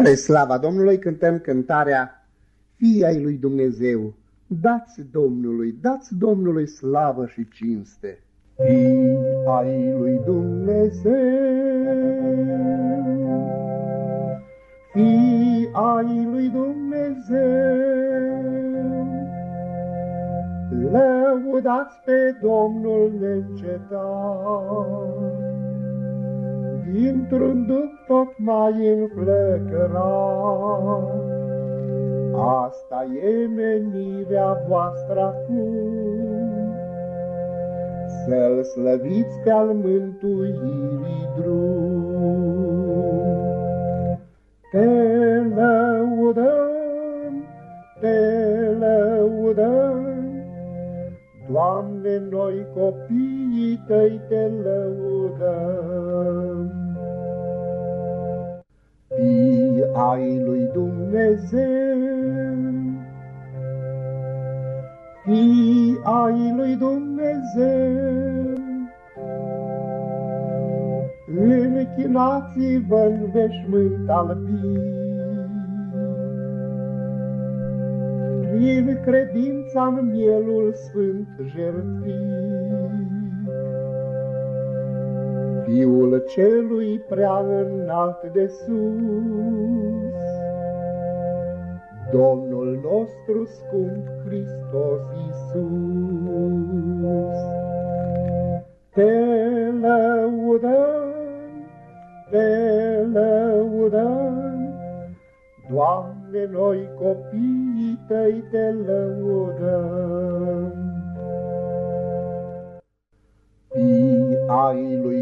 Spre slava Domnului cântăm cântarea Fii ai lui Dumnezeu, dați Domnului, dați Domnului slavă și cinste. Fii ai lui Dumnezeu, Fii ai lui Dumnezeu, Lăudați pe Domnul neîncetat, dintr-un duc tot mai înflăcărat. Asta e menirea voastră acum, Să-L slăviți pe-al mântuirii drum. Te lăudăm, te lăudăm, Doamne, noi copiii tăi te lăudăm. Ai lui Dumnezeu, Fii ai lui Dumnezeu, Închinați-vă în veșmânt albin, Prin credința în mielul sfânt jertfit. Fiul celui prea înalt de sus, Domnul nostru scump Hristos Iisus. Te lăudăm, te lăudăm, Doamne, noi copiii tăi te lăudăm.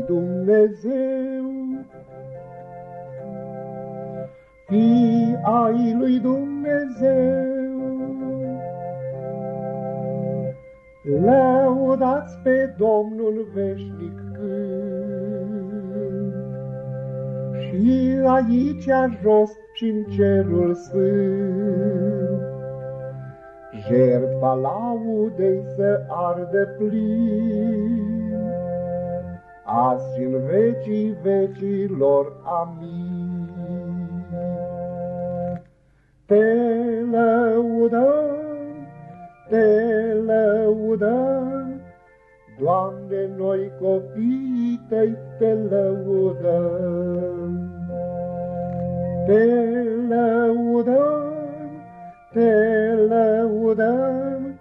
Dumnezeu, Fii ai lui Dumnezeu, Lăudați pe Domnul veșnic cânt, Și aici jos și în cerul sfânt. Jertfa laudei să ardă plin, Azi și în vecii vecilor, amin. Te lăudăm, te lăudăm, Doamne, noi copiii tăi te lăudăm. Te lăudăm, te lăudăm,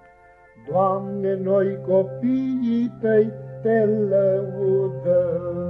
Doamne, noi copiii tăi te lăudăm.